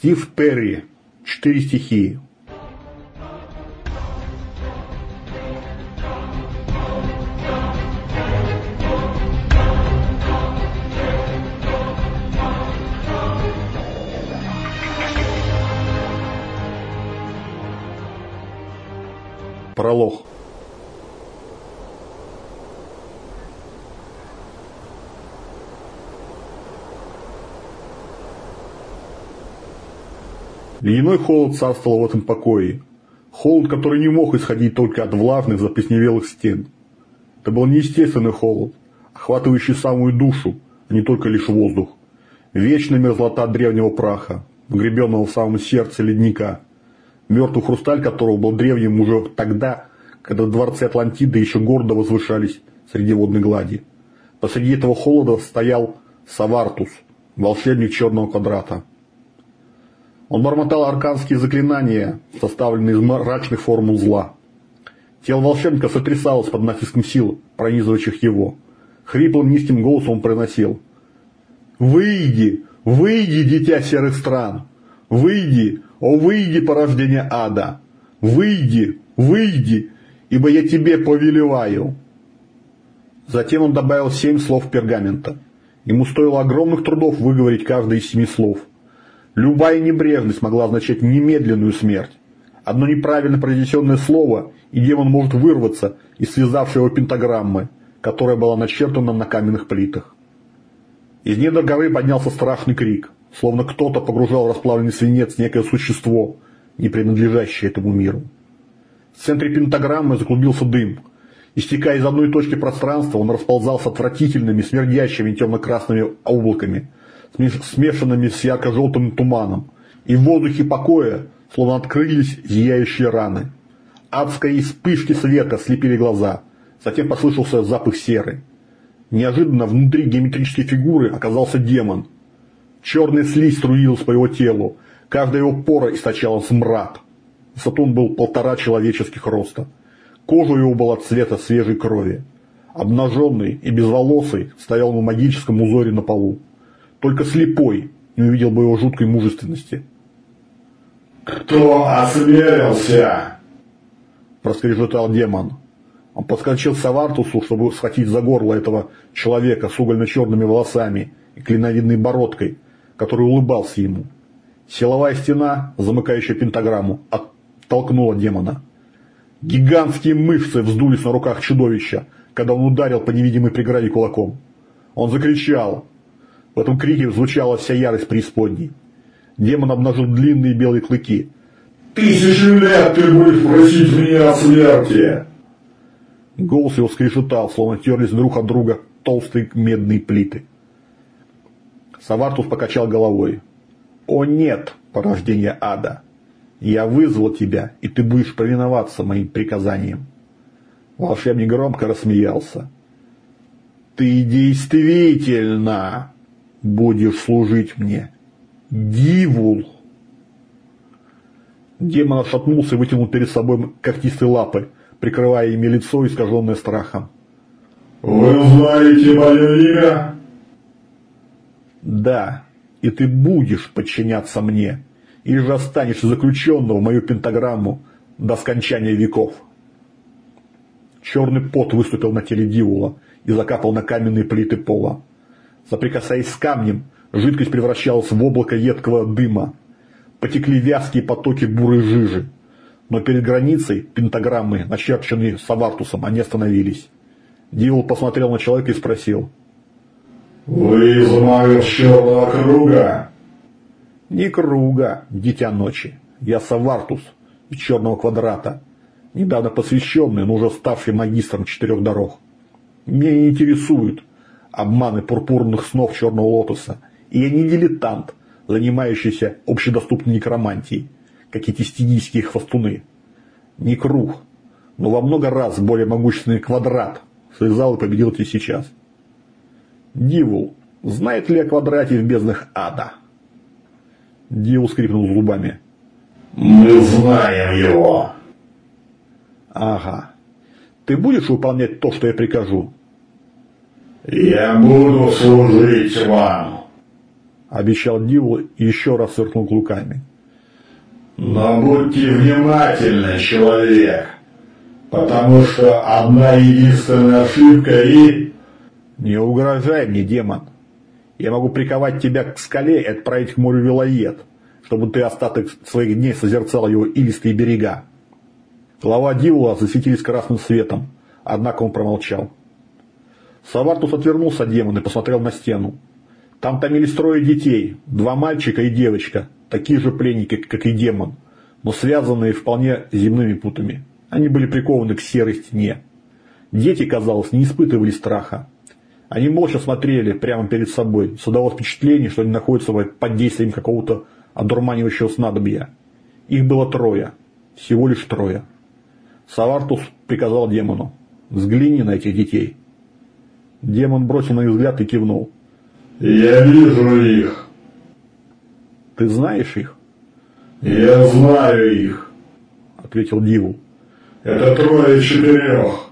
Стив Перри. Четыре стихии. Пролог. Ледяной холод царствовал в этом покое. Холод, который не мог исходить только от влажных, заплесневелых стен. Это был неестественный холод, охватывающий самую душу, а не только лишь воздух. Вечная мерзлота древнего праха, вгребенного в самом сердце ледника, мертвый хрусталь которого был древним уже тогда, когда дворцы Атлантиды еще гордо возвышались среди водной глади. Посреди этого холода стоял Савартус, волшебник черного квадрата. Он бормотал арканские заклинания, составленные из мрачных формул зла. Тело волшебника сотрясалось под натиском сил, пронизывающих его. Хриплым низким голосом он произносил. «Выйди! Выйди, дитя серых стран! Выйди! О, выйди, порождение ада! Выйди! Выйди! Ибо я тебе повелеваю!» Затем он добавил семь слов пергамента. Ему стоило огромных трудов выговорить каждое из семи слов – Любая небрежность могла означать немедленную смерть. Одно неправильно произнесенное слово, и демон может вырваться из связавшей его пентаграммы, которая была начертана на каменных плитах. Из недр горы поднялся страшный крик, словно кто-то погружал в расплавленный свинец некое существо, не принадлежащее этому миру. В центре пентаграммы заклубился дым. Истекая из одной точки пространства, он расползался отвратительными, смердящими темно-красными облаками – смешанными с ярко-желтым туманом, и в воздухе покоя словно открылись зияющие раны. Адские вспышки света слепили глаза, затем послышался запах серы. Неожиданно внутри геометрической фигуры оказался демон. Черная слизь струилась по его телу, каждая его пора источала смрад. Высоту он был полтора человеческих роста. Кожа его была цвета свежей крови. Обнаженный и безволосый стоял на магическом узоре на полу. Только слепой не увидел бы его жуткой мужественности. «Кто осмелился?» – проскрежетал демон. Он подскочил к Савартусу, чтобы схватить за горло этого человека с угольно-черными волосами и клиновидной бородкой, который улыбался ему. Силовая стена, замыкающая пентаграмму, оттолкнула демона. Гигантские мышцы вздулись на руках чудовища, когда он ударил по невидимой преграде кулаком. Он закричал, в этом крике звучала вся ярость преисподней. Демон обнажил длинные белые клыки. «Тысячу лет ты будешь просить меня о смерти!» Голос его скрежетал, словно терлись друг от друга толстые медные плиты. Савартус покачал головой. «О нет, порождение ада! Я вызвал тебя, и ты будешь повиноваться моим приказаниям!» Волшебник громко рассмеялся. «Ты действительно будешь служить мне. Дивул!» Демон отшатнулся и вытянул перед собой когтистые лапы, прикрывая ими лицо, искаженное страхом. «Вы знаете мое имя?» «Да, и ты будешь подчиняться мне, и же останешься заключенным в мою пентаграмму до скончания веков». Черный пот выступил на теле Дивула и закапал на каменные плиты пола. Соприкасаясь с камнем, жидкость превращалась в облако едкого дыма. Потекли вязкие потоки бурой жижи. Но перед границей пентаграммы, начерченные Савартусом, они остановились. Дивол посмотрел на человека и спросил. «Вы из магов черного круга?» «Не круга, дитя ночи. Я Савартус из черного квадрата, недавно посвященный, но уже ставший магистром четырех дорог. Меня не интересуют обманы пурпурных снов черного лотоса. И я не дилетант, занимающийся общедоступной некромантией, как эти стигийские хвостуны. Не круг, но во много раз более могущественный квадрат связал и победил тебя сейчас. Дивул, знает ли о квадрате в безднах ада? Дивул скрипнул зубами. Мы знаем его. Ага. Ты будешь выполнять то, что я прикажу? «Я буду служить вам!» обещал Дивул и еще раз сверкнул клыками. Но будьте внимательны, человек, потому что одна единственная ошибка и... Не угрожай мне, демон. Я могу приковать тебя к скале и отправить к морю Вилоед, чтобы ты остаток своих дней созерцал его илистые берега. Глава Дивула засветились красным светом, однако он промолчал. Савартус отвернулся от демона и посмотрел на стену. Там томились трое детей, два мальчика и девочка, такие же пленники, как и демон, но связанные вполне земными путами. Они были прикованы к серой стене. Дети, казалось, не испытывали страха. Они молча смотрели прямо перед собой, создавалось впечатление, что они находятся под действием какого-то одурманивающего снадобья. Их было трое, всего лишь трое. Савартус приказал демону, взгляни на этих детей. Демон бросил на них взгляд и кивнул. Я вижу их. Ты знаешь их? Я знаю их, ответил Диву. Это трое четырех.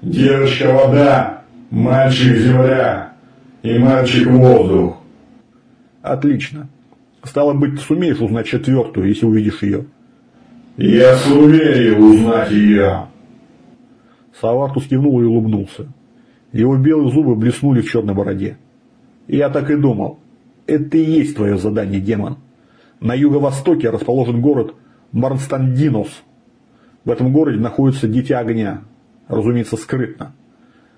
Девочка вода, мальчик земля и мальчик воздух. Отлично. Стало быть, сумеешь узнать четвертую, если увидишь ее. Я сумею узнать ее. Савартус кивнул и улыбнулся. Его белые зубы блеснули в черной бороде. Я так и думал. Это и есть твое задание, демон. На юго-востоке расположен город Марнстандинос. В этом городе находится Дитя Огня. Разумеется, скрытно.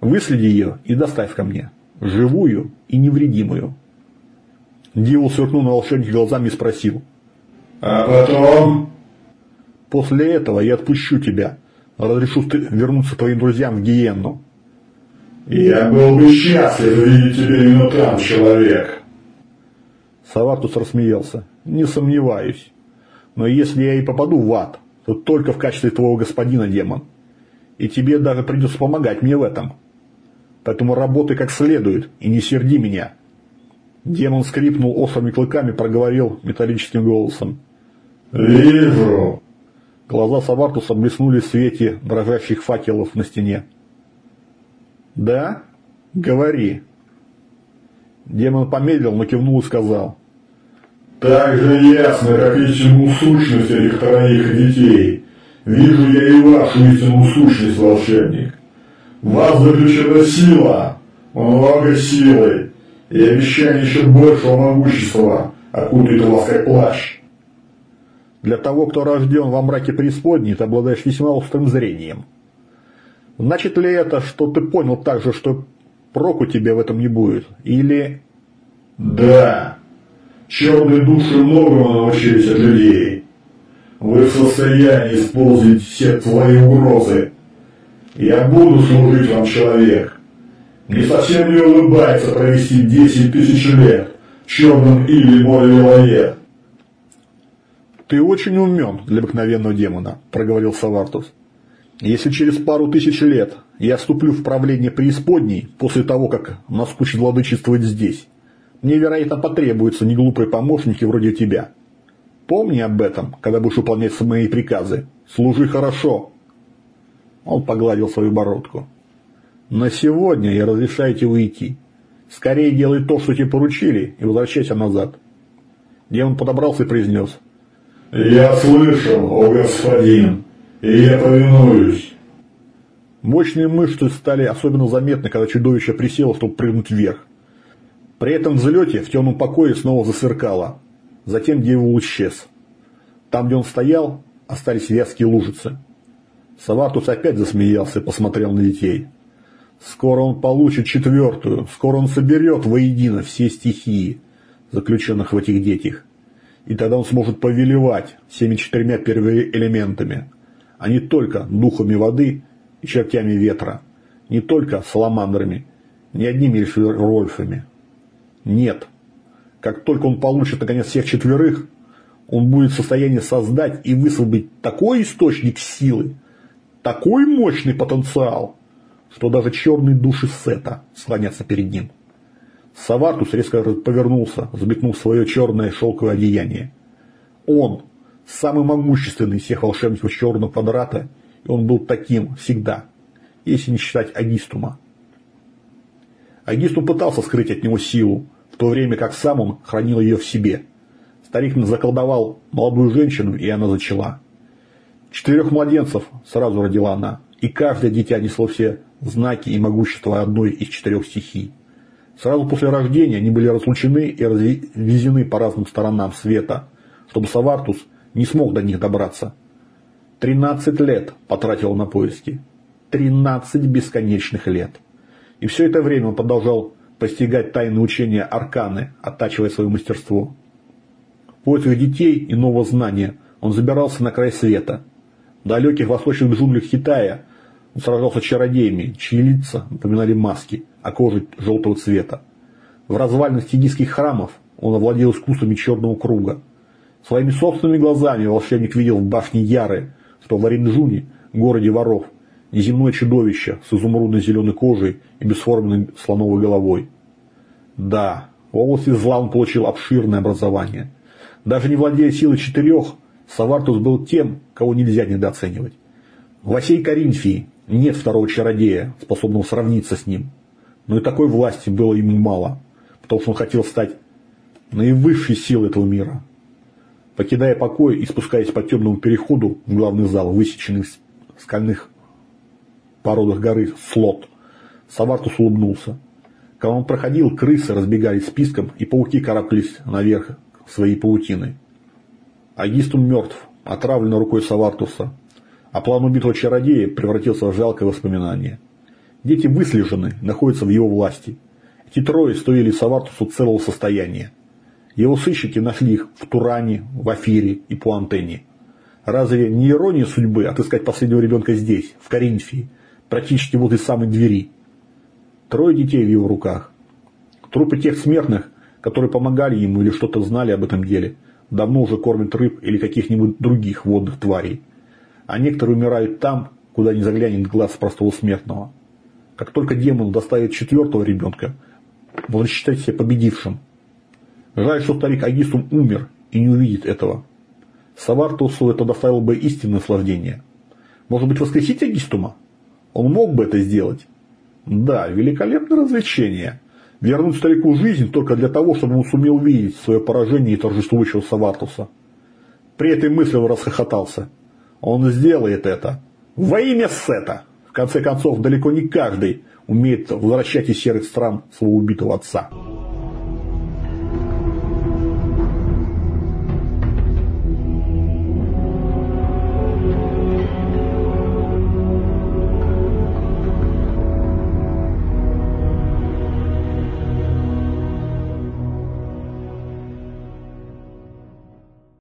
Выследи ее и доставь ко мне. Живую и невредимую. Дивул сверкнул на волшебника глазами и спросил. А потом? После этого я отпущу тебя. Разрешу вернуться твоим друзьям в Гиенну. Я был бы счастлив видеть тебя именно там, человек. Саватус рассмеялся. Не сомневаюсь. Но если я и попаду в ад, то только в качестве твоего господина, демон. И тебе даже придется помогать мне в этом. Поэтому работай как следует и не серди меня. Демон скрипнул острыми клыками, проговорил металлическим голосом. «Вижу!» Глаза Савартуса блеснули в свете дрожащих факелов на стене. «Да? Говори». Демон помедлил, но кивнул и сказал. «Так же ясно, как истинную сущность этих троих детей, вижу я и вашу истинную сущность, волшебник. В вас заключена сила, много силы, и обещание еще большего могущества окутает вас как плащ». Для того, кто рожден во мраке преисподней, ты обладаешь весьма острым зрением. Значит ли это, что ты понял также, что проку тебе в этом не будет? Или... Да. Черные души многому научились от людей. Вы в состоянии использовать все твои угрозы. Я буду служить вам, человек. Не совсем не улыбается провести 10 тысяч лет в черном или море Вилоед. «Ты очень умен для обыкновенного демона», – проговорил Савартус. Если через пару тысяч лет я вступлю в правление преисподней, после того, как наскучит владычествовать здесь, мне, вероятно, потребуются неглупые помощники вроде тебя. Помни об этом, когда будешь выполнять мои приказы. Служи хорошо. Он погладил свою бородку. На сегодня я разрешаю тебе уйти. Скорее делай то, что тебе поручили, и возвращайся назад. Демон подобрался и произнес. Я слышал, о господин. И я повинуюсь. Мощные мышцы стали особенно заметны, когда чудовище присело, чтобы прыгнуть вверх. При этом взлете в темном покое снова засверкало. Затем дьявол исчез. Там, где он стоял, остались вязкие лужицы. Савартус опять засмеялся и посмотрел на детей. Скоро он получит четвертую, скоро он соберет воедино все стихии, заключенных в этих детях. И тогда он сможет повелевать всеми четырьмя первыми элементами а не только духами воды и чертями ветра, не только саламандрами, не одними лишь рольфами. Нет. Как только он получит наконец всех четверых, он будет в состоянии создать и высвободить такой источник силы, такой мощный потенциал, что даже черные души Сета склонятся перед ним. Савартус резко повернулся, взметнув свое черное шелковое одеяние. Он, самый могущественный из всех волшебников черного квадрата, и он был таким всегда, если не считать Агистума. Агистум пытался скрыть от него силу, в то время как сам он хранил ее в себе. Старик заколдовал молодую женщину, и она зачала. Четырех младенцев сразу родила она, и каждое дитя несло все знаки и могущество одной из четырех стихий. Сразу после рождения они были разлучены и развезены по разным сторонам света, чтобы Савартус не смог до них добраться. Тринадцать лет потратил на поиски. Тринадцать бесконечных лет. И все это время он продолжал постигать тайны учения Арканы, оттачивая свое мастерство. В поисках детей и нового знания он забирался на край света. В далеких восточных джунглях Китая он сражался с чародеями, чьи лица напоминали маски, а кожа желтого цвета. В развалинах тигийских храмов он овладел искусствами черного круга. Своими собственными глазами волшебник видел в башне Яры, что в Оринджуне, городе воров, неземное чудовище с изумрудно-зеленой кожей и бесформенной слоновой головой. Да, в области зла он получил обширное образование. Даже не владея силой четырех, Савартус был тем, кого нельзя недооценивать. В всей Коринфии нет второго чародея, способного сравниться с ним. Но и такой власти было ему мало, потому что он хотел стать наивысшей силой этого мира. Покидая покой и спускаясь по темному переходу в главный зал, высеченный в скальных породах горы Слот, Савартус улыбнулся. Когда он проходил, крысы разбегались списком, и пауки карабкались наверх своей паутины. Агистум мертв, отравлен рукой Савартуса, а план убитого чародея превратился в жалкое воспоминание. Дети выслежены, находятся в его власти. Эти трое стоили Савартусу целого состояния. Его сыщики нашли их в Туране, в Афире и Пуантене. Разве не ирония судьбы отыскать последнего ребенка здесь, в Коринфии, практически возле самой двери? Трое детей в его руках. Трупы тех смертных, которые помогали ему или что-то знали об этом деле, давно уже кормят рыб или каких-нибудь других водных тварей. А некоторые умирают там, куда не заглянет глаз простого смертного. Как только демон доставит четвертого ребенка, можно считать себя победившим. Жаль, что старик Агистум умер и не увидит этого. Савартусу это доставило бы истинное наслаждение. Может быть, воскресить Агистума? Он мог бы это сделать. Да, великолепное развлечение. Вернуть старику жизнь только для того, чтобы он сумел видеть свое поражение и торжествующего Савартуса. При этой мысли он расхохотался. Он сделает это. Во имя Сета. В конце концов, далеко не каждый умеет возвращать из серых стран своего убитого отца.